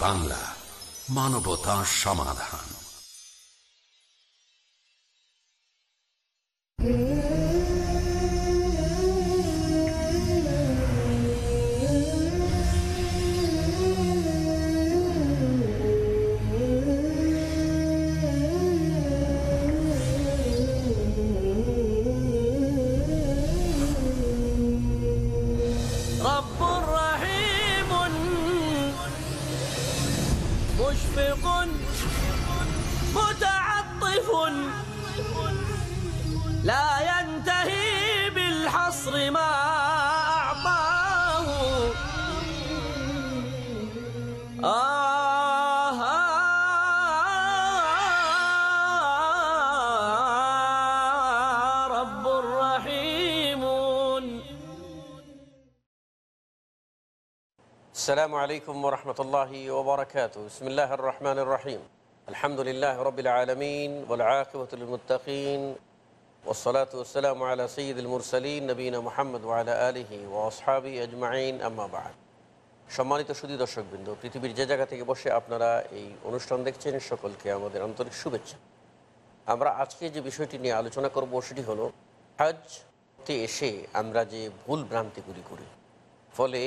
বাংলা মানবতা সমাধান। السلام عليكم ورحمة الله وبركاته بسم الله الرحمن الرحيم الحمد لله رب العالمين والعاقبة للمتقين والصلاة والسلام على سيد المرسلين نبينا محمد وعلى آله وأصحابه أجمعين أما بعد সম্মানিত সুদী দর্শকবৃন্দ পৃথিবীর যে জায়গা থেকে বসে আপনারা এই অনুষ্ঠান দেখছেন সকলকে আমাদের আন্তরিক শুভেচ্ছা আমরা আজকে যে বিষয়টি নিয়ে আলোচনা করব সেটি হলো হজতে এসে আমরা যে ভুল ভ্রান্তিগুলি করি ফলে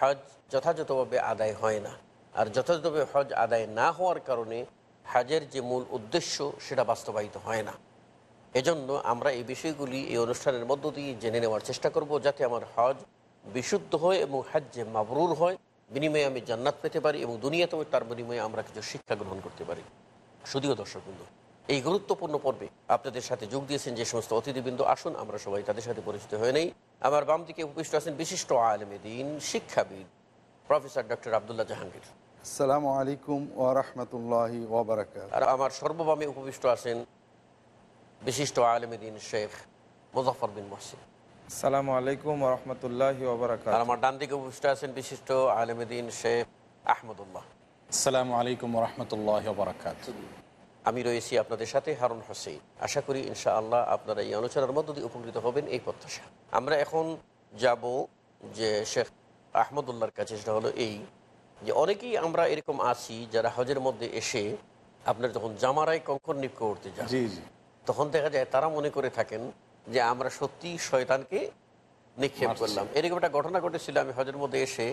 হজ যথাযথভাবে আদায় হয় না। আর যথাযথভাবে হজ আদায় না হওয়ার কারণে হজের যে মূল উদ্দেশ্য, সেটা বাস্তবায়িত হয় না। এজন্য আমরা এই বিষয়গুলি এই অনুষ্ঠানের মধ্য দিয়ে জেনে নেওয়ার চেষ্টা করব, যাতে আমার হজ বিশুদ্ধ হয় এবং হজ্জে মাবরুর হয়। বিনিময়ে আমি জান্নাত পেতে পারি এবং দুনিয়াতেও তার বিনিময়ে আমরা কিছু শিক্ষা গ্রহণ করতে পারি। শুধুও দর্শকবৃন্দ এই গুরুত্বপূর্ণ পর্বে আপনাদের সাথে যোগ দিয়েছেন যে সমস্ত অতিথিবৃন্দ, আসুন আমরা সবাই তাদের সাথে পরিচিত হয়ে নেই। আমার বাম দিকে উপবিষ্ট আছেন বিশিষ্ট আলমে দিন শিক্ষাবিদ প্রফেসর ডক্টর আবদুল্লাহ জাহাঙ্গীর। আসসালামু আলাইকুম ওরহমতুল্লাহি ওবরাকাত আর আমার সর্ববামে উপবিষ্ট আছেন বিশিষ্ট আলমে দিন শেখ মুজফর বিন মহসিন। সালামু আলাইকুম রহমতুল্লাহ ওবরাকাত আর আমার ডান দিকে উপবিষ্ট আছেন বিশিষ্ট আলমে দিন শেখ আহমদুল্লাহ। আসসালামু আলাইকুম রহমতুল্লাহ বরাকাত আমি রয়েছি আপনাদের সাথে হারুন হোসেন। আশা করি ইনশাআল্লাহ আপনারা এই আলোচনার মধ্য দিয়ে উপকৃত হবেন এই প্রত্যাশা। আমরা এখন যাব যে শেখ আহমদুল্লাহর কাছে সেটা হলো এই যে অনেকেই আমরা এরকম আছি যারা হজের মধ্যে এসে আপনার যখন জামারায় কঙ্কর নিপ করতে যান তখন দেখা যায় তারা মনে করে থাকেন যে আমরা সত্যি শয়তানকে নিক্ষেপ করলাম। এরকম একটা ঘটনা ঘটেছিল আমি হজের মধ্যে এসে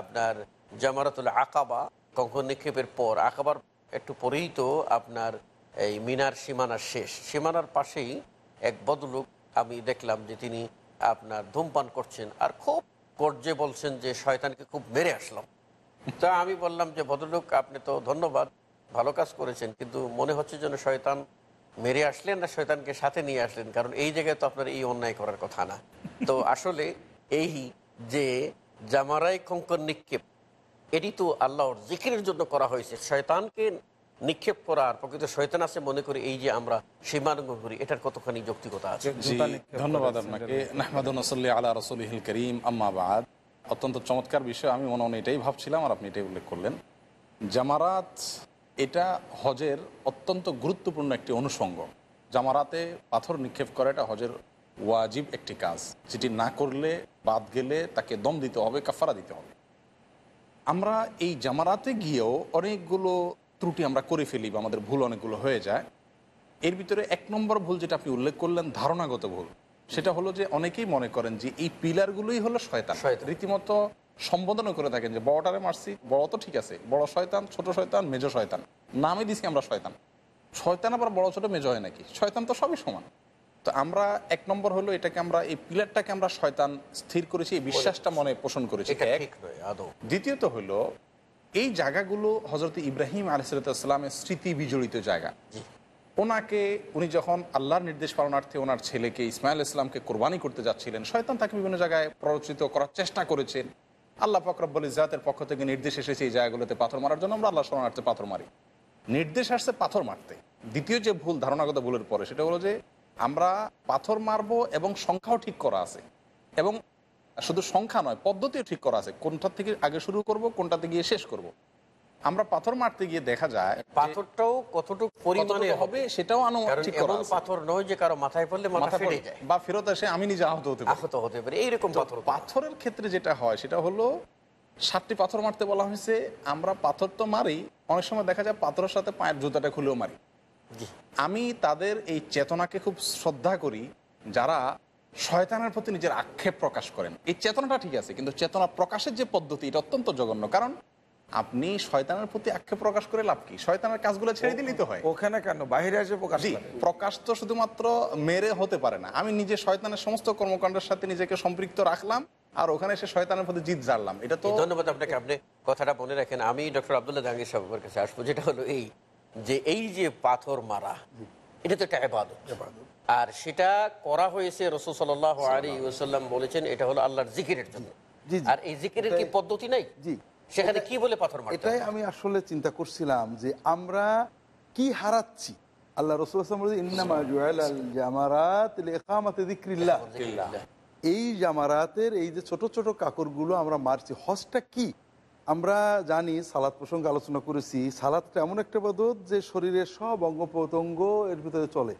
আপনার জামারাতুল আকাবা কঙ্কর নিক্ষেপের পর আকাবার একটু পরেই তো আপনার এই মিনার সীমানার শেষ। সীমানার পাশেই এক বদলোক আমি দেখলাম যে তিনি আপনার ধূমপান করছেন আর খুব গর্জে বলছেন যে শয়তানকে খুব মেরে আসলাম। তা আমি বললাম যে, ভদ্রলোক, আপনি তো ধন্যবাদ, ভালো কাজ করেছেন, কিন্তু মনে হচ্ছে যেন শয়তান মেরে আসলেন না, শয়তানকে সাথে নিয়ে আসলেন, কারণ এই জায়গায় তো আপনার এই অন্যায় করার কথা না। তো আসলে এই যে জামারাই কঙ্কর নিক্ষেপ এটি তো আল্লাহর জিকিরের জন্য করা হয়েছে। শয়তানকে নিক্ষেপ করার প্রকৃত শয়তান আছে, মনে করি এই যে আমরা সীমালঙ্ঘন করি, এটার কতখানি যৌক্তিকতা আছে? ধন্যবাদ আপনাকে। নাহমাদুল্লি আলা রসুলহিল করিম আম্মাবাদ অত্যন্ত চমৎকার বিষয়, আমি মনে মনে এটাই ভাবছিলাম আর আপনি এটাই উল্লেখ করলেন। জামারাত, এটা হজের অত্যন্ত গুরুত্বপূর্ণ একটি অনুষঙ্গ। জামারাতে পাথর নিক্ষেপ করা, এটা হজের ওয়াজিব একটি কাজ। যেটি না করলে বাদ গেলে তাকে দম দিতে হবে কাফারা দিতে হবে। আমরা এই জামারাতে গিয়েও অনেকগুলো ত্রুটি আমরা করে ফেলি বা আমাদের ভুল অনেকগুলো হয়ে যায়। এর ভিতরে এক নম্বর ভুল যেটা আপনি উল্লেখ করলেন ধারণাগত ভুল। সেটা হলো যে অনেকেই মনে করেন যে এই পিলারগুলোই হলো শয়তান। রীতিমতো সম্বোধনও করে থাকেন যে বড়টারে মারছি বড় তো ঠিক আছে বড় শয়তান ছোট শয়তান মেজ শয়তান। নামে দিছি আমরা শয়তান। শয়তান আবার বড় ছোট মেজ হয় নাকি? শয়তান তো সবই সমান। তো আমরা এক নম্বর হলো এটাকে আমরা এই পিলারটাকে আমরা শয়তান স্থির করেছি এই বিশ্বাসটা মনে পোষণ করেছি। দ্বিতীয়ত হলো এই জায়গাগুলো হজরত ইব্রাহিম আলিসাল্লামের স্মৃতি বিজড়িত জায়গা। ওনাকে উনি যখন আল্লাহর নির্দেশ পালনার্থে ওনার ছেলেকে ইসমাইল ইসলামকে কোরবানি করতে যাচ্ছিলেন শয়তান তাকে বিভিন্ন জায়গায় প্ররোচিত করার চেষ্টা করেছেন আল্লাহ ফকরাব্বল ইজাতের পক্ষ থেকে নির্দেশ এসেছে এই জায়গাগুলোতে পাথর মারার জন্য আমরা আল্লাহ শরণার্থে পাথর মারি। নির্দেশ আসছে পাথর মারতে। দ্বিতীয় যে ভুল ধারণাগত ভুলের পরে সেটা হলো যে আমরা পাথর মারবো এবং সংখ্যাও ঠিক করা আছে। এবং শুধু সংখ্যা নয় পদ্ধতিও ঠিক করা আছে। কোনটা থেকে আগে শুরু করব কোনটাতে গিয়ে শেষ করব। আমরা পাথর মারতে গিয়ে দেখা যায় পাথরটাও কতটুকু পরিমাণে হবে? সেটাও ঠিক করা পাথর নয় যে কারও মাথায় পড়লে মাথা ফেটে পড়ে- যায়। বা ফেরত আসে আমি নিজে আহত হতে পারি। আহত হতে পারে। এইরকম পাথর পাথরের ক্ষেত্রে যেটা হয় সেটা হলো সাতটি পাথর মারতে বলা হয়েছে। আমরা পাথর তো মারি অনেক সময় দেখা যায় পাথরের সাথে পায়ের জুতাটা খুলেও মারি। আমি তাদের এই চেতনাকে খুব শ্রদ্ধা করি যারা শয়তানের প্রতি নিজের আক্ষেপ প্রকাশ করেন। এই চেতনাটা ঠিক আছে কিন্তু চেতনা প্রকাশের যে পদ্ধতি এটা অত্যন্ত জঘন্য। কারণ আপনি শয়তানের প্রতি আক্ষেপ প্রকাশ করে লাভ কি? শয়তানের কাজগুলো ছেড়ে দিলেই তো হয়। ওখানে কেন? বাইরে এসে প্রকাশ জি প্রকাশ তো শুধুমাত্র মেরে হতে পারে না। আমি নিজে শয়তানের সমস্ত কর্মকাণ্ডের সাথে নিজেকে সম্পৃক্ত রাখলাম আর ওখানে এসে শয়তানের প্রতি জিত জানলাম এটা তো ধন্যবাদ আপনাকে। আপনি কথাটা মনে রাখেন। আমি ডক্টর আবদুল্লাহ জাহাঙ্গীর সাহেবের কাছে আসব যেটা হলো এই যে এই যে পাথর মারা এটা তো একটা এবাদত আর সেটা করা হয়েছে রসুল সাল্লাহ আলী ওসাল্লাম বলেছেন এটা হলো আল্লাহর জিকিরের জন্য। আর এই জিকিরের কি পদ্ধতি নাই? সেখানে কি বলে পাথর মারতে এটাই আমি আসলে চিন্তা করছিলাম যে আমরা কি হারাচ্ছি? আল্লাহ রসুল এই জামারাতের এই যে ছোট ছোট কাকরগুলো আমরা মারছি হজটা কি? আমরা জানি সালাদ প্রসঙ্গে আলোচনা করেছি সালাদটা এমন একটা পদত যে শরীরের সব অঙ্গ প্রত্যঙ্গ এর ভিতরে চলে।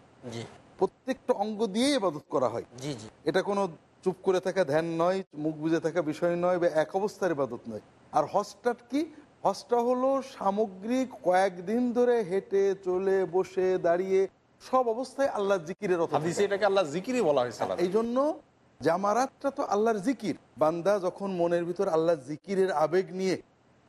প্রত্যেকটা অঙ্গ দিয়েই ইবাদত করা হয়। জি জি। এটা কোনো চুপ করে থাকা ধ্যান নয় মুখ বুঝে থাকা বিষয় নয় বা এক অবস্থার ইবাদত নয়। আর হজটা কি? হজটা হলো সামগ্রিক কয়েকদিন ধরে হেঁটে চলে বসে দাঁড়িয়ে সব অবস্থায় আল্লাহ জিকিরের অর্থ হাদিসে এটাকে আল্লাহ জিকিরই বলা হয়েছে আলাদা। এই জন্য জামারাতটা তো আল্লাহর জিকির। বান্দা যখন মনের ভিতর আল্লাহর জিকিরের আবেগ নিয়ে,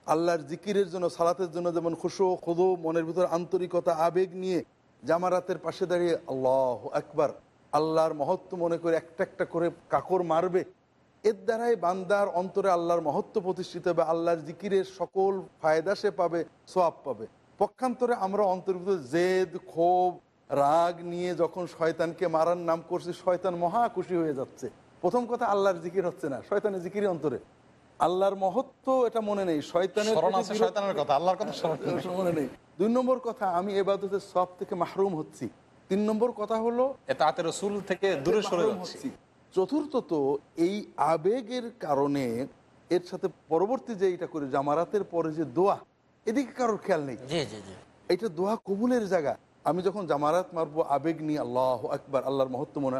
আল্লাহর জিকিরের জন্য, সালাতের জন্য যেমন খুশো, খুদো, মনের ভিতর আন্তরিকতা, আবেগ নিয়ে জামারাতের পাশে দাঁড়িয়ে আল্লাহ একবার আল্লাহর মহত্ব মনে করে একটা একটা করে কাকর মারবে, এর দ্বারাই বান্দার অন্তরে আল্লাহর মহত্ব প্রতিষ্ঠিত হবে, আল্লাহর জিকিরের সকল ফায়দা সে পাবে সোয়াব পাবে। পক্ষান্তরে আমরা অন্তর্ভুক্ত জেদ ক্ষোভ রাগ নিয়ে যখন শয়তানকে মারার নাম করছি শয়তান মহা খুশি হয়ে যাচ্ছে। প্রথম কথা আল্লাহর জিকির হচ্ছে না। শয়তানের জিকিরই অন্তরে। আল্লাহর মহত্ব এটা মনে নেই। শয়তানের। মনে নেই। দুই নম্বর কথা আমি এবাদতের সব থেকে মাহরুম হচ্ছি। তিন নম্বর কথা হলো রসুল থেকে দূরে সরে হচ্ছি। চতুর্থত এই আবেগের কারণে এর সাথে পরবর্তী যে এটা করে জামারাতের পরে যে দোয়া এদিকে কারোর খেয়াল নেই। জি জি জি। এটা দোয়া কবুলের জায়গা। আমি যখন জামারাত মারবো আবেগ নিয়ে আল্লাহ আকবার আল্লাহর মহত্ব মনে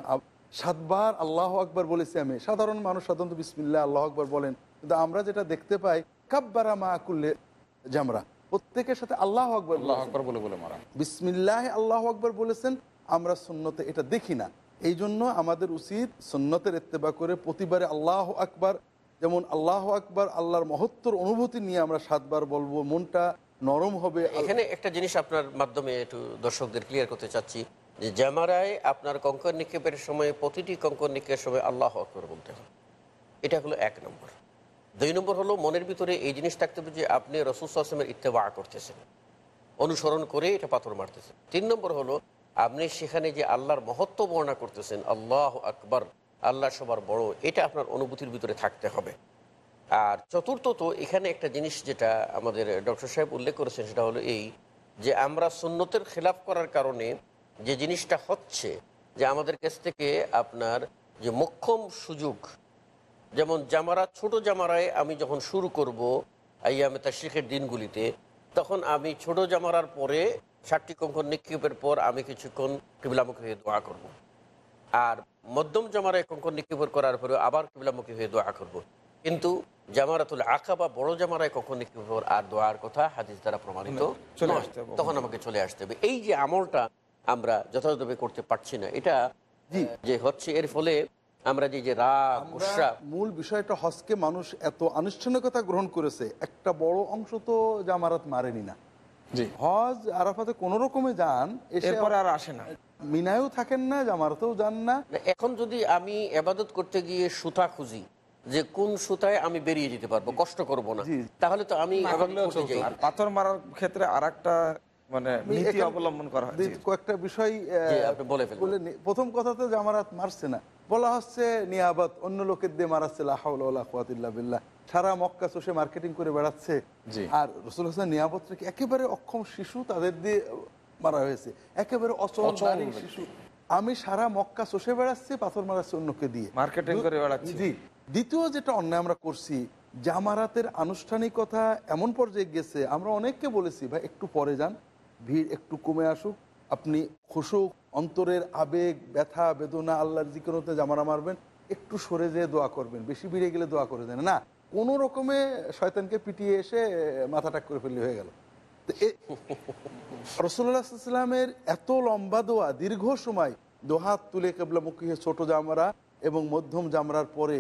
সাতবার আল্লাহ আকবার বলেছি আমি। সাধারণ মানুষ সাধারণত বিসমিল্লা আল্লাহ আকবার বলেন। কিন্তু আমরা যেটা দেখতে পাই কাব্বারা মা কুল্লে জামরা। প্রত্যেকের সাথে আল্লাহ আকবার আল্লাহ। আকবর বলে বলে মারা। বিসমিল্লাহ আল্লাহ আকবর বলেছেন আমরা সুন্নতে এটা দেখি না। এই জন্য আমাদের উচিত সুন্নতের ইত্তেবা করে প্রতিবারে আল্লাহ আকবার যেমন আল্লাহ আকবার আল্লাহর মহত্বর অনুভূতি নিয়ে আমরা সাতবার বলব। মনটা নরম হবে এখানে একটা জিনিস আপনার মাধ্যমে একটু দর্শকদের ক্লিয়ার করতে চাচ্ছি, যে জামারায় আপনার কঙ্কর নিক্ষেপের সময়, প্রতিটি কঙ্কর নিক্ষেপের সময় আল্লাহ আকবর বলতে হবে এটা হলো এক নম্বর। দুই নম্বর হলো মনের ভিতরে এই জিনিস থাকতে হবে যে আপনি রসুল আসলামের ইত্তেবা করতেছেন। অনুসরণ করে এটা পাথর মারতেছেন। তিন নম্বর হলো আপনি সেখানে যে আল্লাহর মহত্ব বর্ণনা করতেছেন, আল্লাহ আকবর, আল্লাহ সবার বড়, এটা আপনার অনুভূতির ভিতরে থাকতে হবে। আর চতুর্থত এখানে একটা জিনিস যেটা আমাদের ডক্টর সাহেব উল্লেখ করেছেন, সেটা হলো এই যে আমরা সুন্নতের খেলাফ করার কারণে যে জিনিসটা হচ্ছে যে আমাদের কাছ থেকে আপনার যে মোক্ষম সুযোগ, যেমন জামারা, ছোট জামারায় আমি যখন শুরু করব আইয়ামে তার শেখের দিনগুলিতে, তখন আমি ছোট জামারার পরে ষাটটি কঙ্কন নিক্ষেপের পর আমি কিছুক্ষণ কিবলামুখী হয়ে দোয়া করব। আর মধ্যম জামারায় কঙ্কন নিক্ষেপের করার পরে আবার কিবলামুখী হয়ে দোয়া করব। কিন্তু জামারাতুল আঁকা বা বড় জামারায় কখন নিক্ষেপের পর আর দোয়ার কথা হাদিস দ্বারা প্রমাণিত। তখন আমাকে চলে আসতে হবে। এই যে আমলটা আমরা যথাযথভাবে করতে পারছি না এটা যে হচ্ছে এর ফলে আমরা যে যে রাগ মূল বিষয়টা হজকে মানুষ এত আনুষ্ঠানিকতা গ্রহণ করেছে একটা বড় অংশ তো জামারাত মারেনি না। হজ আরাফাতে কোন রকমে যান এরপরে আর আসে না। মিনায়ও থাকেন না জামারাতেও যান না এখন যদি আমি এবাদত করতে গিয়ে সুতা খুঁজি যে কোন সুতায় আমি বেরিয়ে যেতে পারব কষ্ট করব না। তাহলে তো আমি পাথর মারার ক্ষেত্রে আর একটা মানে আমি নীতি অবলম্বন করা হয়। কয়েকটা বিষয় আপনি বলে ফেলুন। প্রথম কথা তো জামারাত মারছে না। বলা হচ্ছে নিয়াবাত অন্য লোকের দিয়ে মারাচ্ছে লা হাওলা ওয়ালা কুওয়াতা বিল্লাহ। সারা মক্কা চষে মার্কেটিং করে বেড়াচ্ছে। আর রসুল হাসান নিয়াবত রেখে একেবারে অক্ষম শিশু তাদের দিয়ে মারা হয়েছে। একেবারে অচল। শিশু। আমি সারা মক্কা চষে বেড়াচ্ছি পাথর মারাচ্ছি অন্যকে দিয়ে। মার্কেটিং করে বেড়াচ্ছি। জি। দ্বিতীয় যেটা অন্যায় আমরা করছি, জামারাতের আনুষ্ঠানিকতা এমন পর্যায়ে গেছে, আমরা অনেককে বলেছি, ভাই, একটু পরে যান, ভিড় একটু কমে আসুক, আপনি খুশুক অন্তরের আবেগ, ব্যথা, বেদনা, আল্লাহর জিকরতে জামারা মারবেন, একটু সরে যেয়ে দোয়া করবেন, বেশি ভিড়ে গেলে দোয়া করে দেন। না, কোনো রকমে শয়তানকে পিটিয়ে এসে মাথাটা করে ফেললে হয়ে গেল। রসুল্লাহামের এত লম্বা দোয়া, দীর্ঘ সময় দোহাত তুলে কেবলামুখী ছোট জামরা এবং মধ্যম জামরার পরে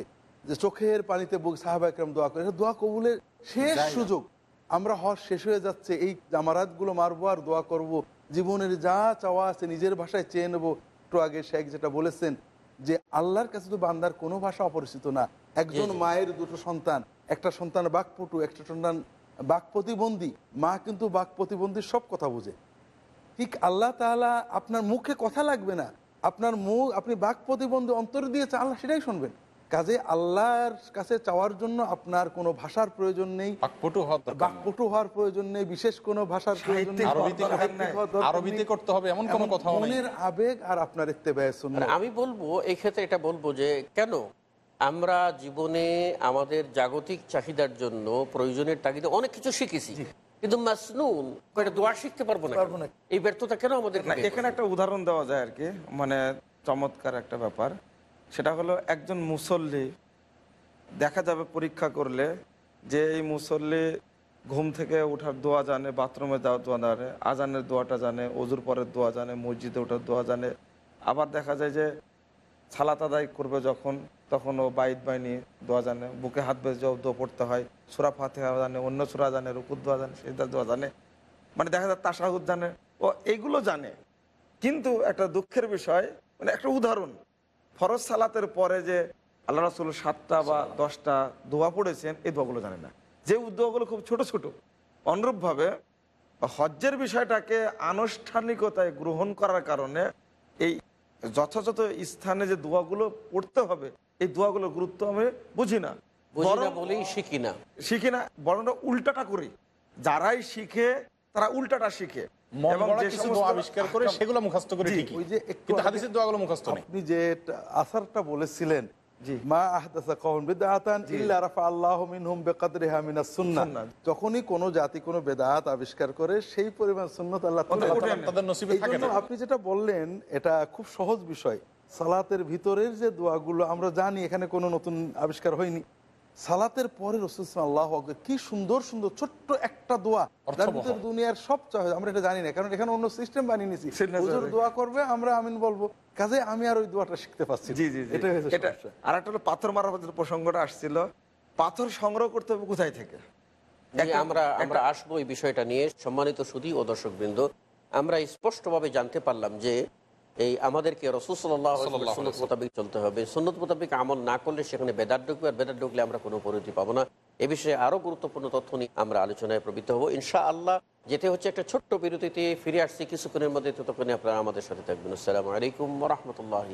যে চোখের পানিতে বুক সাহাবা একরম দোয়া করে দোয়া কবুলের শেষ সুযোগ। আমরা হজ শেষ হয়ে যাচ্ছে এই জামারাতগুলো মারবো আর দোয়া করব। জীবনের যা চাওয়া আছে নিজের ভাষায় চেয়ে নেব। একটু আগে শেখ যেটা বলেছেন যে আল্লাহর কাছে তো বান্দার কোনো ভাষা অপরিচিত না। একজন মায়ের দুটো সন্তান একটা সন্তান বাকপটু একটা সন্তান বাক প্রতিবন্ধী মা কিন্তু বাক প্রতিবন্ধীর সব কথা বুঝে। ঠিক আল্লাহ তাআলা আপনার মুখে কথা লাগবে না। আপনার মুখ আপনি বাক প্রতিবন্ধী অন্তর দিয়েছে আল্লাহ সেটাই শুনবেন। কাজে আল্লাহর কাছে চাওয়ার জন্য আপনার কোনো ভাষার প্রয়োজন নেই বাকপটু হওয়ার প্রয়োজন নেই বিশেষ কোনো ভাষার প্রয়োজন আরবিতে। করতে হবে এমন কোনো মনের আবেগ আর আপনার ইত্তেবায় আর আমি বলব এই ক্ষেত্রে এটা বলব যে কেন? আমরা জীবনে আমাদের জাগতিক চাহিদার জন্য প্রয়োজনের তাগিদে অনেক কিছু শিখেছি। কিন্তু মাসনুন কয়টা দোয়া শিখতে পারব না পারব না। এই ব্যর্থতা কেন আমাদের এখানে একটা উদাহরণ দেওয়া যায় আর কি। মানে চমৎকার একটা ব্যাপার। সেটা হলো একজন মুসল্লি। দেখা যাবে পরীক্ষা করলে যে এই মুসল্লি ঘুম থেকে ওঠার দোয়া জানে, বাথরুমে যাওয়ার দোয়া জানে, আজানের দোয়াটা জানে, অজুর পরের দোয়া জানে, মসজিদে ওঠার দোয়া জানে। আবার দেখা যায় যে সালাত আদায় করবে যখন, তখন ও বাইদ বাইনি দোয়া জানে, বুকে হাত যাও, দোয়া পড়তে হয়। সুরা ফাতেহা জানে, অন্য সুরা জানে, রুকুর দোয়া জানে, সেটা দোয়া জানে। মানে দেখা যায় তাসাহুদ জানে। ও এইগুলো জানে। কিন্তু একটা দুঃখের বিষয় মানে একটা উদাহরণ। ফরজ সালাতের পরে যে আল্লাহ রাসুল সাতটা বা দশটা দোয়া পড়েছেন এই দোয়াগুলো জানে না। যে দোয়াগুলো খুব ছোট ছোট অনুরূপভাবে হজ্জের বিষয়টাকে আনুষ্ঠানিকতায় গ্রহণ করার কারণে এই যথাযথ স্থানে যে দোয়াগুলো পড়তে হবে এই দোয়াগুলোর গুরুত্ব আমি বুঝি না। শিখি না। বরং উল্টাটা করি। যারাই শিখে তারা উল্টাটা শিখে। আবিষ্কার করে সেগুলো মুখস্থ করে ওই যে কিন্তু হাদিসের দোয়াগুলো মুখস্থ নেই। আপনি যে আসারটা বলেছিলেন সুন্নাহ। যখনই কোনো জাতি কোনো বেদাত আবিষ্কার করে সেই পরিমাণ সুন্নাত আল্লাহ আপনি যেটা বললেন এটা খুব সহজ বিষয়। সালাতের ভিতরের যে দোয়াগুলো আমরা জানি এখানে কোনো নতুন আবিষ্কার হয়নি। সালাতের পরে রসুল আল্লাহ কি সুন্দর সুন্দর ছোট্ট একটা দোয়া যার দুনিয়ার সব চাহিদা আমরা এটা জানি না কারণ এখানে অন্য সিস্টেম বানিয়ে নিয়েছি হবে। দোয়া করবে আমরা আমিন বলব। কাজে আমি আর ওই দোয়াটা শিখতে পারছি জি জি। এটা আর একটা হলো পাথর মারার প্রসঙ্গটা আসছিল পাথর সংগ্রহ করতে হবে কোথায় থেকে? আমরা আমরা আসব এই বিষয়টা নিয়ে। সম্মানিত সুদী ও দর্শক বৃন্দ আমরা স্পষ্টভাবে জানতে পারলাম যে এই আমাদেরকে রসুসল্লাহনত মোতাবেক চলতে হবে। সন্ন্যত মোতাবেক আমল না করলে সেখানে বেদার ঢুকবে আর বেদার ঢুকলে আমরা কোনো পরিণতি পাবো না। এ বিষয়ে আরও গুরুত্বপূর্ণ তথ্য নিয়ে আমরা আলোচনায় প্রবৃত্ত হব। ইনশা আল্লাহ যেতে হচ্ছে একটা ছোট্ট বিরতিতে ফিরে আসছি কিছুক্ষণের মধ্যে। ততক্ষণে আপনারা আমাদের সাথে থাকবেন। আসসালাম আলাইকুম রহমতুল্লাহ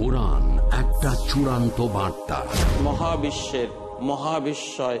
কোরআন একটা চূড়ান্ত বার্তা। মহাবিশ্বের মহাবিশ্বয়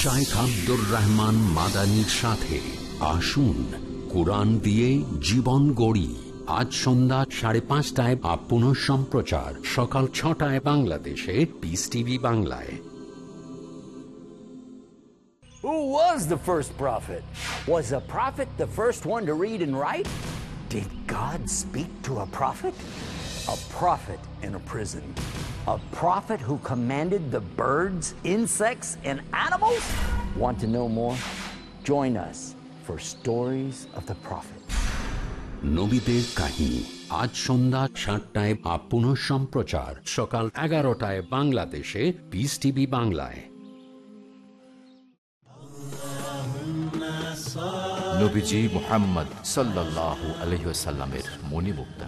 শাইখ আব্দুর রহমান মাদানির সাথে আসুন কোরআন দিয়ে জীবন গড়ি আজ সন্ধ্যা সাড়ে পাঁচটায় বা পুনঃ সম্প্রচার সকাল ছটায় বাংলাদেশে পিস টিভি বাংলায় Who was the first prophet? Was a prophet the first one to read and write? Did God speak to a prophet? A prophet in a prison. A prophet who commanded the birds, insects, and animals? Want to know more? Join us for Stories of the Prophet. নবীদের কাহিনী আজ সন্ধ্যা সাতটায় বা পুনঃ সম্প্রচার সকাল এগারোটায় বাংলাদেশে পিস টিভি বাংলায় নবীজি মোহাম্মদ সাল্লাল্লাহু আলহিসাল্লামের মণিমুক্তা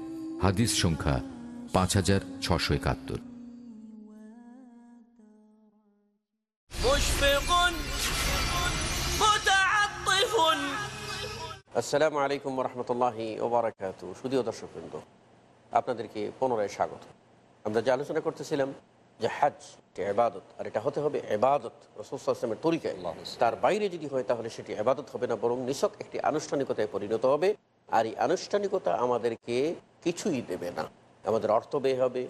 হাদিস সংখ্যা পাঁচ হাজার ছশো একাত্তর। আসসালামু আলাইকুম রহমতুল্লাহি ওবরাকাত। শুধুও দর্শকবৃন্দ আপনাদেরকে পুনরায় স্বাগত। আমরা যে আলোচনা করতেছিলাম যে হাজ এবাদত আর এটা হতে হবে এবাদত রসুলের তরিকায়। তার বাইরে যদি হয় তাহলে সেটি এবাদত হবে না বরং নিশক একটি আনুষ্ঠানিকতায় পরিণত হবে। আর এই আনুষ্ঠানিকতা আমাদেরকে কিছুই দেবে না। আমাদের অর্থ ব্যয় হবে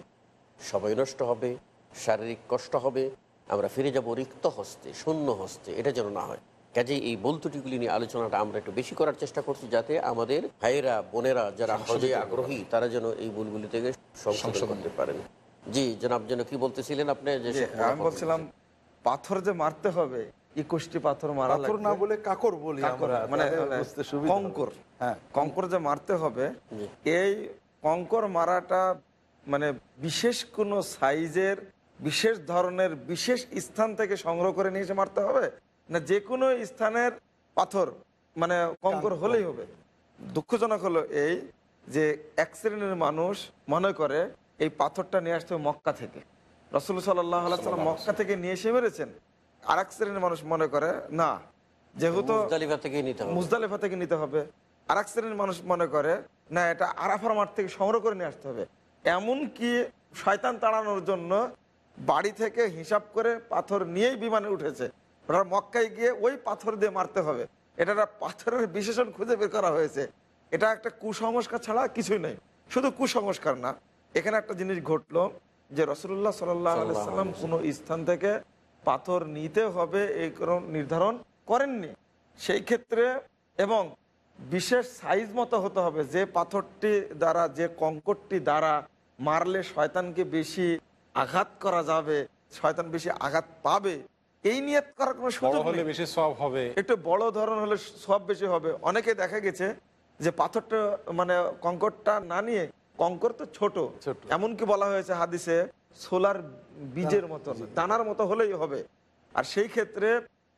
সময় নষ্ট হবে শারীরিক কষ্ট হবে আমরা ফিরে যাব রিক্ত হস্তে শূন্য হস্তে এটা যেন না হয়। কাজেই এই বলতুটিগুলি নিয়ে আলোচনাটা আমরা একটু বেশি করার চেষ্টা করছি যাতে আমাদের ভাইয়েরা বোনেরা যারা হজে আগ্রহী তারা যেন এই ভুলগুলি থেকে সংশোধন করতে পারেন। জি জনাব যেন কি বলতেছিলেন আপনি আমি বলছিলাম পাথর যে মারতে হবে একুশটি পাথর মারা পাথর না বলে কাকর বলি আমরা মানে মানে। কঙ্কর। হ্যাঁ কঙ্কর যে মারতে হবে এই কঙ্কর মারাটা মানে বিশেষ কোনো সাইজের বিশেষ ধরনের বিশেষ স্থান থেকে সংগ্রহ করে নিয়ে এসে মারতে হবে? না যে কোনো স্থানের পাথর মানে কঙ্কর হলেই হবে। দুঃখজনক হলো এই যে এক শ্রেণির মানুষ মনে করে এই পাথরটা নিয়ে আসতে হবে মক্কা থেকে। রসুল সাল্লাহ সাল্লাম মক্কা থেকে নিয়ে এসে মেরেছেন। আর এক শ্রেণির মানুষ মনে করে না যেহেতু মুজদালিফা থেকে নিতে হবে। আর এক শ্রেণির মানুষ মনে করে না এটা আরাফার মাঠ থেকে সংগ্রহ করে নিয়ে আসতে হবে। এমন কি শয়তান তাড়ানোর জন্য বাড়ি থেকে হিসাব করে পাথর নিয়েই বিমানে উঠেছে। ওরা মক্কায় গিয়ে ওই পাথর দিয়ে মারতে হবে। এটা একটা পাথরের বিশেষণ খুঁজে বের করা হয়েছে। এটা একটা কুসংস্কার ছাড়া কিছুই নেই। শুধু কুসংস্কার না এখানে একটা জিনিস ঘটলো যে রসুল্লাহ সাল্লাম কোনো স্থান থেকে পাথর নিতে হবে এই কোনো নির্ধারণ করেননি। সেই ক্ষেত্রে এবং বিশেষ সাইজ মতো হতে হবে। যে পাথরটি দ্বারা যে কঙ্করটি দ্বারা মারলে শয়তানকে বেশি আঘাত করা যাবে শয়তান বেশি আঘাত পাবে এই নিয়ত করার কোনো সুযোগ হলে বেশি সব হবে। একটু বড় ধরন হলে সব বেশি হবে। অনেকে দেখা গেছে যে পাথরটা মানে কঙ্করটা না নিয়ে কঙ্কর তো ছোট ছোট। এমনকি বলা হয়েছে হাদিসে সোলার বীজের মতো দানার মতো হলেই হবে। আর সেই ক্ষেত্রে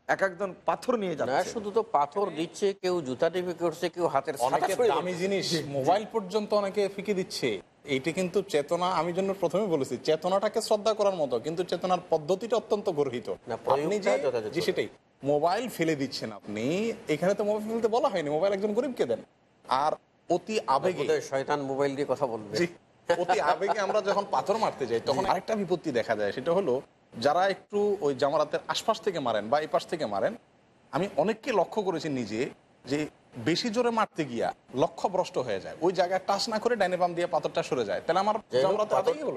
এক একজন পাথর নিয়ে না যাচ্ছে। শুধু তো পাথর দিচ্ছে কেউ জুতা টিপে করছে কেউ হাতের দামি জিনিস মোবাইল পর্যন্ত অনেকে ফিকে দিচ্ছে। এইটি কিন্তু চেতনা আমি জন্য প্রথমে বলেছি চেতনাটাকে শ্রদ্ধা করার মতো কিন্তু চেতনার পদ্ধতিটা অত্যন্ত গর্হিত। যে সেটাই। মোবাইল ফেলে দিচ্ছেন আপনি এখানে তো মোবাইল ফেলতে বলা হয়নি মোবাইল একজন গরিবকে দেন। আর অতি আবেগে শয়তান মোবাইল দিয়ে কথা বলবে। অতি আবেগে আমরা যখন পাথর মারতে যাই তখন আরেকটা বিপত্তি দেখা যায় সেটা হলো যারা একটু ওই জামারাতের আশপাশ থেকে মারেন বা এই পাশ থেকে মারেন আমি অনেককে লক্ষ্য করেছি নিজে যে বেশি জোরে মারতে গিয়া লক্ষ্য ভ্রষ্ট হয়ে যায়। ওই জায়গায় টাচ না করে ডাইনে বাম দিয়ে পাথরটা সরে যায়। তাহলে আমার।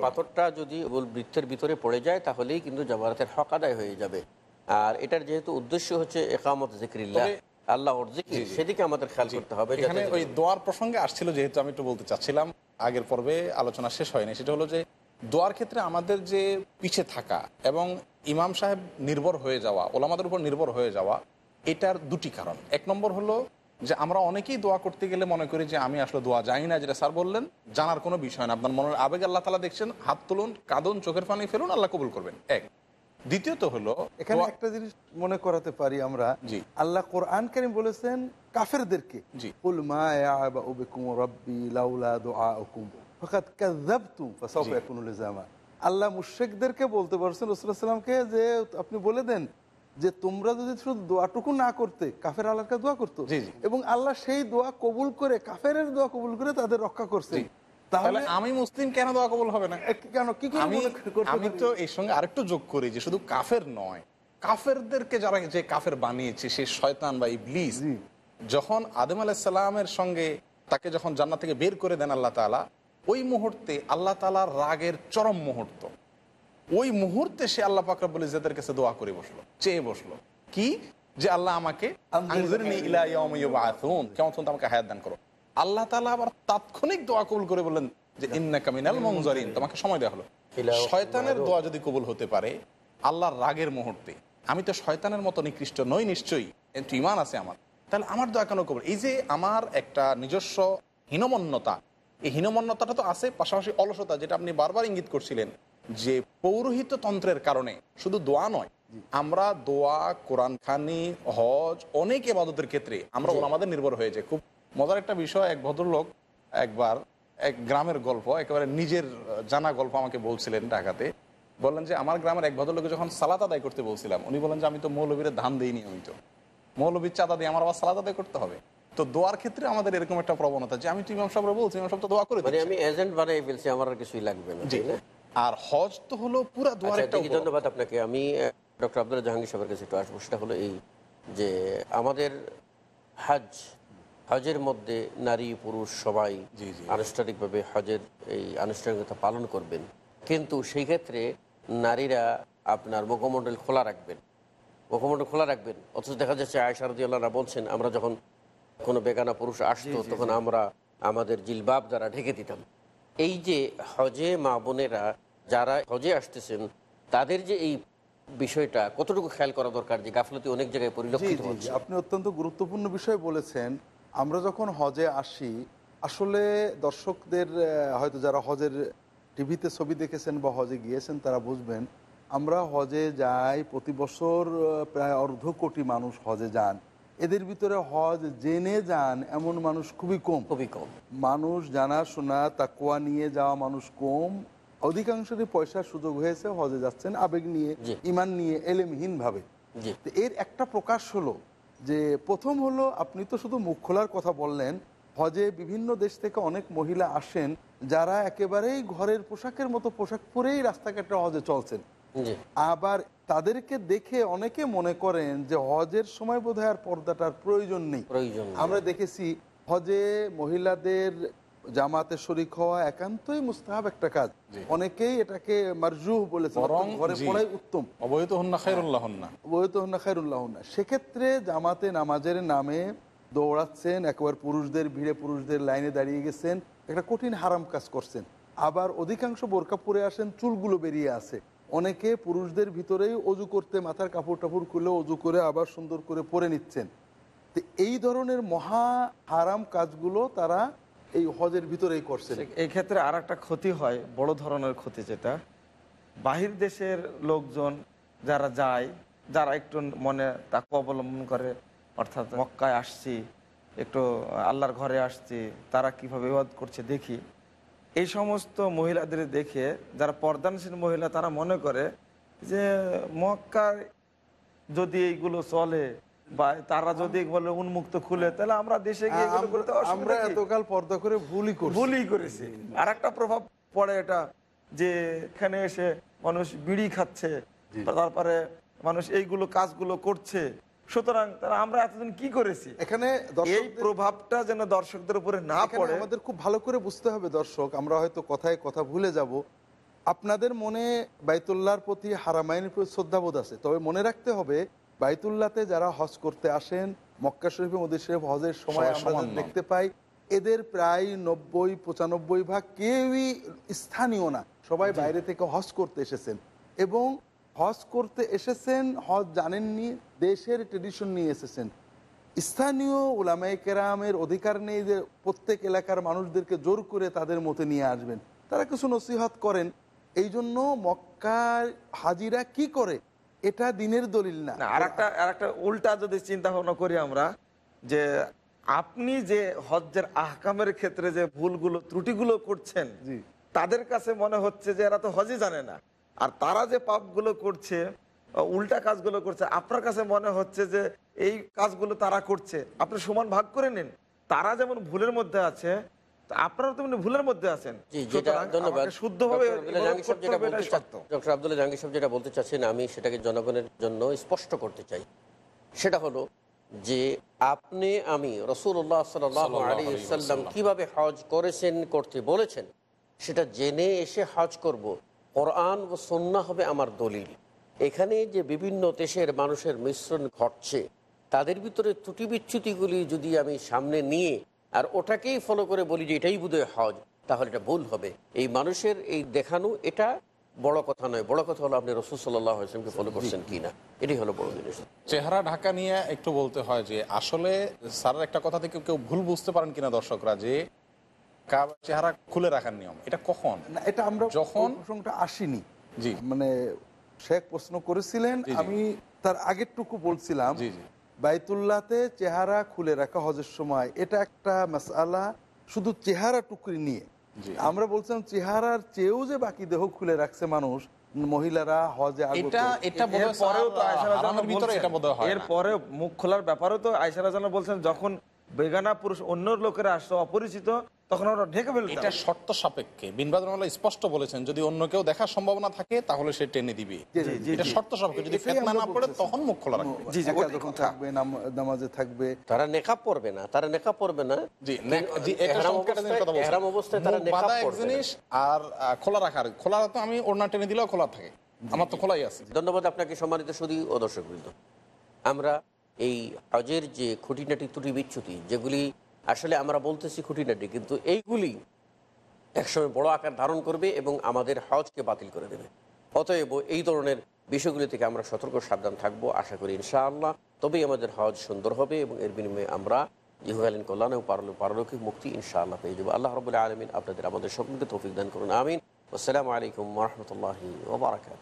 পাথরটা যদি বৃত্তের ভিতরে পড়ে যায় তাহলেই কিন্তু জামারাতের হক আদায় হয়ে যাবে। আর এটার যেহেতু উদ্দেশ্য হচ্ছে একামত জিক্রিল্লাহ তবে- আল্লাহর জিকির সেদিকে আমাদের খেয়াল করতে হবে এখানে ওই দোয়ার প্রসঙ্গে আসছিল যেহেতু আমি একটু বলতে চাচ্ছিলাম আগের পর্বে আলোচনা শেষ হয়নি সেটা হলো যে দোয়ার ক্ষেত্রে আমাদের যে পিছে থাকা এবং ইমাম সাহেব নির্ভর হয়ে যাওয়া ওলামাদের উপর নির্ভর হয়ে যাওয়া এটার দুটি কারণ। এক নম্বর হলো যে আমরা অনেকেই দোয়া করতে গেলে মনে করি যে আমি আসলে দোয়া জানি না যেটা স্যার বললেন জানার কোনো বিষয় না। আপনার মনের আবেগ আল্লাহ তালা দেখছেন হাত তুলুন কাঁদুন চোখের পানি ফেলুন আল্লাহ কবুল করবেন। এক। দ্বিতীয়ত হলো এখানে একটা জিনিস মনে করাতে পারি আমরা। জি। আল্লাহ কোরআন কারিম বলেছেন কাফেরদেরকে জি। কুল মা রাব্বি লাউলা দুআউকুম কাযাবতুম ফাসাউফা ইয়াকুনু লিজামা। আল্লাহ মুশরিকদেরকে বলতে পারছেন রাসূলুল্লাহ সাল্লামকে যে আপনি বলে দেন যে তোমরা যদি শুধু দোয়াটুকু না করতে কাফের আল্লাহর কাছে দোয়া করতো। এবং আল্লাহ সেই দোয়া কবুল করে কাফের দোয়া কবুল করে তাদের রক্ষা করছে তাহলে আমি মুসলিম কেন দোয়া কবুল হবে না? কেন? কি আমি? তো এর সঙ্গে আরেকটু যোগ করি যে শুধু কাফের নয় কাফেরদেরকে যারা যে কাফের বানিয়েছে সে শয়তান বা ইবলিস যখন আদম আলাহিসাল্লামের সঙ্গে তাকে যখন জান্নাত থেকে বের করে দেন আল্লাহ তাআলা ওই মুহূর্তে আল্লাহ তাআলার রাগের চরম মুহূর্ত। ওই মুহূর্তে সে আল্লাহ পাকরাবুল ইজাদের কাছে দোয়া করে বসল চেয়ে বসল। কি? যে আল্লাহ আমাকে কেমন আমাকে হায়াত দান করো। আল্লাহ তালা আবার তাৎক্ষণিক দোয়া কবুল করে বললেন যে ইন্নাকা মিনাল মুনজারিন। তোমাকে সময় দেওয়া হলো। শয়তানের দোয়া যদি কবুল হতে পারে আল্লাহর রাগের মুহূর্তে আমি তো শয়তানের মতো নিকৃষ্ট নই নিশ্চয়ই কিন্তু ইমান আছে আমার। তাহলে আমার দোয়া কেন কবুল? এই যে আমার একটা নিজস্ব হীনমন্যতা এই হীনমন্যতাটা তো আছে পাশাপাশি অলসতা যেটা আপনি বারবার ইঙ্গিত করছিলেন যে পৌরোহিত্য তন্ত্রের কারণে শুধু দোয়া নয় আমরা দোয়া কোরআন খানি হজ অনেক এবাদতের ক্ষেত্রে আমরা ওলামাদের নির্ভর হয়েছে খুব মজার একটা বিষয় এক ভদ্রলোক একবার এক গ্রামের গল্প একেবারে নিজের জানা গল্প আমাকে বলছিলেন ঢাকাতে। বললেন যে আমার গ্রামের এক ভদ্রলোকে যখন সালাত আদায় করতে বলছিলাম উনি বলেন যে আমি তো মৌলবীর ধান দিইনি আমি তো। মৌলবীর চাঁদা দিয়ে আমার আবার সালাদ আদায় করতে হবে? তো দোয়ার ক্ষেত্রে আমাদের এরকম একটা প্রবণতা যে আমি তো ইমাম সাহেবরা বলছি ইমাম সাহেব তো দোয়া করে মানে আমি এজেন্ট বানাই ফেলছি আমার আর কিছুই লাগবে না আর হজ তো হলো পুরো দোয়ার আচ্ছা, একটা দেখি, ধন্যবাদ আপনাকে। আমি ডক্টর আব্দুল জাহাঙ্গীর সাহেবের কাছে একটু আসব। সেটা হলো এই যে আমাদের হজ হজের মধ্যে নারী পুরুষ সবাই। আনুষ্ঠানিকভাবে হজের এই আনুষ্ঠানিকতা পালন করবেন। কিন্তু সেই ক্ষেত্রে নারীরা আপনার মুখমণ্ডল খোলা রাখবেন। মুখমণ্ডল খোলা রাখবেন। অথচ দেখা যাচ্ছে আয়সারদি আল্লাহরা বলছেন আমরা যখন কোনো বেগানা পুরুষ আসতো তখন আমরা আমাদের জিলবাব দ্বারা ঢেকে দিতাম। এই যে হজে মা বোনেরা যারা হজে আসতেছেন তাদের যে এই বিষয়টা কতটুকু খেয়াল করা দরকার যে গাফলতি অনেক জায়গায় পরিলক্ষিত হচ্ছে? আপনি অত্যন্ত গুরুত্বপূর্ণ বিষয় বলেছেন। আমরা যখন হজে আসি আসলে দর্শকদের হয়তো যারা হজের টিভিতে ছবি দেখেছেন বা হজে গিয়েছেন তারা বুঝবেন আমরা হজে যাই প্রতি বছর প্রায় অর্ধ কোটি মানুষ হজে যান। এদের ভিতরে হজ জেনে যান এমন মানুষ খুবই কম। খুবই কম। মানুষ জানাশোনা তাকুয়া নিয়ে যাওয়া মানুষ কম। অধিকাংশেরই পয়সার সুযোগ হয়েছে হজে যাচ্ছেন আবেগ নিয়ে ইমান নিয়ে এলেমহীন ভাবে এর একটা প্রকাশ হলো যে প্রথম হলো আপনি তো শুধু মুখ খোলার কথা বললেন হজে বিভিন্ন দেশ থেকে অনেক মহিলা আসেন যারা একেবারেই ঘরের পোশাকের মতো পোশাক পরেই রাস্তাঘাটে হজে চলছেন। আবার তাদেরকে দেখে অনেকে মনে করেন যে হজের সময় বোধহয় আর পর্দাটার প্রয়োজন নেই। আমরা দেখেছি হজে মহিলাদের জামাতে শরিক হওয়া একান্তই মুস্তাহাব একটা কাজ। অনেকেই এটাকে মারজুহ বলেছে বরং ঘরে। পড়াই উত্তম। অবহিত হন্না খাইরুল্লাহ হন্না বৈতহন্না খায়রুল্লাহ না। সেক্ষেত্রে জামাতে নামাজের নামে দৌড়াচ্ছেন একবার পুরুষদের ভিড়ে পুরুষদের লাইনে দাঁড়িয়ে গেছেন একটা কঠিন হারাম কাজ করছেন। আবার অধিকাংশ বোরকা পরে আসেন চুলগুলো বেরিয়ে আসে। অনেকে পুরুষদের ভিতরেই অজু করতে মাথার কাপড় টাপড় খুলে অজু করে আবার সুন্দর করে পরে নিচ্ছেন। তো এই ধরনের মহা হারাম কাজগুলো তারা এই হজের ভিতরেই করছে এই ক্ষেত্রে আর একটা ক্ষতি হয়, বড় ধরনের ক্ষতি যেটা। বাহির দেশের লোকজন যারা যায়, যারা একটু মনে তাকে অবলম্বন করে, অর্থাৎ মক্কায় আসছি, একটু আল্লাহর ঘরে আসছি, তারা কীভাবে বিবাদ করছে দেখি। এই সমস্ত মহিলাদের দেখে যারা পর্দানশীল মহিলা তারা মনে করে যে মক্কার যদি এইগুলো চলে বা তারা যদি বলে উন্মুক্ত খুলে তাহলে আমরা দেশে গিয়ে আমরা এতকাল পর্দা করে ভুলই ভুলই করেছে। আর একটা প্রভাব পড়ে এটা যে এখানে এসে মানুষ বিড়ি খাচ্ছে তারপরে মানুষ এইগুলো কাজগুলো করছে। সুতরাং তারা আমরা এতদিন কি করেছি? এখানে এই প্রভাবটা যেন দর্শকদের উপরে না পড়ে। আমাদের খুব ভালো করে বুঝতে হবে দর্শক আমরা হয়তো কথায় কথা ভুলে যাব। আপনাদের মনে বাইতুল্লাহর প্রতি হারামাইনের প্রতি শ্রদ্ধাবোধ আছে। তবে মনে রাখতে হবে বাইতুল্লাহতে যারা হজ করতে আসেন মক্কা শরীফ মদির শরীফ হজের সময় আমরা। দেখতে পাই এদের প্রায় নব্বই পঁচানব্বই ভাগ কেউই স্থানীয় না। সবাই বাইরে থেকে হজ করতে এসেছেন। এবং হজ করতে এসেছেন হজ জানেননি দেশের ট্রেডিশন নিয়ে এসেছেন। স্থানীয় উলামায়ে কেরামের অধিকার নেই যে প্রত্যেক এলাকার মানুষদেরকে জোর করে তাদের মতে নিয়ে আসবেন। তারা কিছু নসিহত করেন। এই জন্য মক্কার হাজিরা কি করে? এটা দিনের দলিল না। না আর একটা আর একটা উল্টা যদি চিন্তা ভাবনা করি আমরা যে আপনি যে হজ্জের আহকামের ক্ষেত্রে যে ভুলগুলো ত্রুটিগুলো করছেন তাদের কাছে মনে হচ্ছে যে এরা তো হজই জানে না। আর তারা যে পাপগুলো করছে উল্টা কাজগুলো করছে আপনার কাছে মনে হচ্ছে যে এই কাজগুলো তারা করছে আপনি সমান ভাগ করে নিন। তারা যেমন ভুলের মধ্যে আছে তা আপনারা তেমনি ভুলের মধ্যে আছেন। যেটা সুতরাং ধন্যবাদ। আমাকে শুদ্ধভাবে ডক্টর আব্দুল্লাহ জাহাঙ্গীর সাহেব যেটা বলতে এটাই চা- সত্য। ডক্টর আব্দুল্লাহ জাহাঙ্গীর সাহেব যেটা বলতে চাচ্ছেন আমি সেটাকে জনগণের জন্য স্পষ্ট করতে চাই। সেটা হলো যে আপনি আমি রসুল্লাহ সাল্লাম কীভাবে হজ করেছেন করতে বলেছেন সেটা জেনে এসে হজ করব। কোরআন ও সন্না হবে আমার দলিল। এখানে যে বিভিন্ন দেশের মানুষের মিশ্রণ ঘটছে তাদের ভিতরে ত্রুটি বিচ্যুতিগুলি যদি আমি সামনে নিয়ে আর ওটাকেই ফলো করে বলি যে এটাই বোধহয় হজ তাহলে এটা ভুল হবে। এই মানুষের এই দেখানো এটা বড় কথা নয়। বড় কথা হলো আপনি রসুল সাল্লাহ আসলামকে ফলো করছেন কিনা। এটাই হলো বড় জিনিস। চেহারা ঢাকা নিয়ে একটু বলতে হয় যে আসলে স্যারের একটা কথা থেকে কেউ ভুল বুঝতে পারেন কিনা দর্শকরা যে কাবা চেহারা খুলে রাখার নিয়ম। এটা কখন? না এটা আমরা যখন- প্রসঙ্গটা আসিনি। জি। মানে শেখ প্রশ্ন করেছিলেন। আমি তার আগেরটুকু বলছিলাম। জি জি। বাইতুল্লাতে চেহারা খুলে রাখা হজের সময় এটা একটা মাসালা শুধু চেহারা টুকরি নিয়ে। আমরা বলছিলাম চেহারার চেয়েও যে বাকি দেহ খুলে রাখছে মানুষ মহিলারা হজে আগত। এটা তো ভিতরে হয় এরপরে মুখ খোলার ব্যাপারেও তো আয়সা রাজাল্লাহ বলছেন যখন বেগানা পুরুষ অন্য লোকেরা আসতো অপরিচিত তখন ওরা ঢেকে ফেলতো। এটা শর্ত সাপেক্ষে। বিনবাদ রহমাল্লাহ স্পষ্ট বলেছেন যদি অন্য কেউ দেখার সম্ভাবনা থাকে তাহলে সে টেনে দিবে। এটা শর্ত সাপেক্ষে। যদি ফেতনা না পড়ে তখন মুখ খোলা রাখবে। জি, একা যখন থাকবে নামাজে থাকবে। তারা নেকাব পড়বে না তারা নেকাব পড়বে না। জি জি, এটা অবস্থায়- কথা। এহরাম অবস্থায় তারা নেকাব এক পড়বে না। জিনিস আর আহ, খোলা রাখার। খোলা তো আমি ওড়না টেনে দিলেও খোলা থাকে। আমার তো খোলাই আছে। ধন্যবাদ আপনাকে সম্মানিত সুদী ও দর্শকবৃন্দ। আমরা এই হজের যে খুঁটিনাটি ত্রুটি বিচ্যুতি যেগুলি আসলে আমরা বলতেছি খুঁটিনাটি, কিন্তু এইগুলি একসময় বড় আকার ধারণ করবে এবং আমাদের হজকে বাতিল করে দেবে। অতএব এই ধরনের বিষয়গুলি থেকে আমরা সতর্ক, সাবধান থাকব, আশা করি ইনশাআল্লাহ। তবেই আমাদের হজ সুন্দর হবে এবং এর বিনিময়ে আমরা ইহুকালীন কল্যাণ পারল, পারলৌকিক মুক্তি ইনশাআল্লাহ পেয়ে যাব। আল্লাহ রবুল্লাহ আলমিন আপনাদের আমাদের সকলকে তৌফিক দান করুন, আমিন। আসসালামু আলাইকুম রহমতুল্লাহি ওবরাকাত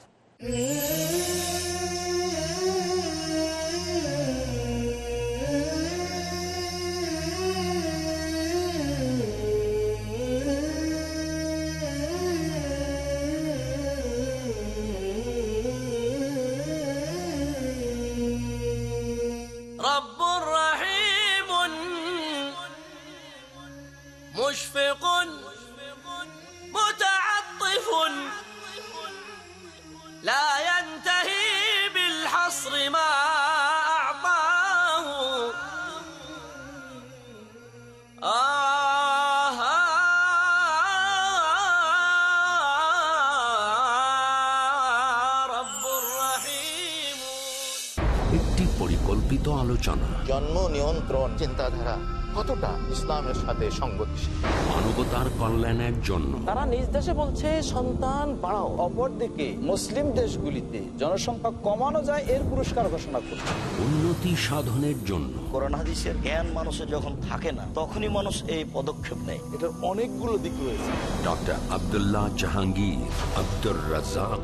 আলোচনা। জন্ম নিয়ন্ত্রণ চিন্তাধারা কতটা ইসলামের সাথে সঙ্গতিশীল? মানবতার কল্যাণের জন্য। তারা নিজ দেশে বলছে সন্তান বাড়াও। অপরদিকে মুসলিম দেশগুলিতে জনসংখ্যা কমানো যায় এর পুরস্কার ঘোষণা করছে। উন্নতি সাধনের জন্য। কোরআন জ্ঞান মানুষের যখন থাকে না তখনই মানুষ এই পদক্ষেপ নেয়। এটার অনেকগুলো দিক রয়েছে। ডক্টর আবদুল্লাহ জাহাঙ্গীর আব্দুর রাজাক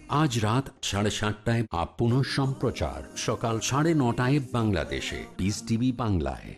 আজ রাত সাড়ে সাতটায় আপ পুনঃ সম্প্রচার সকাল সাড়ে নটায় বাংলাদেশে। পিস টিভি বাংলায়।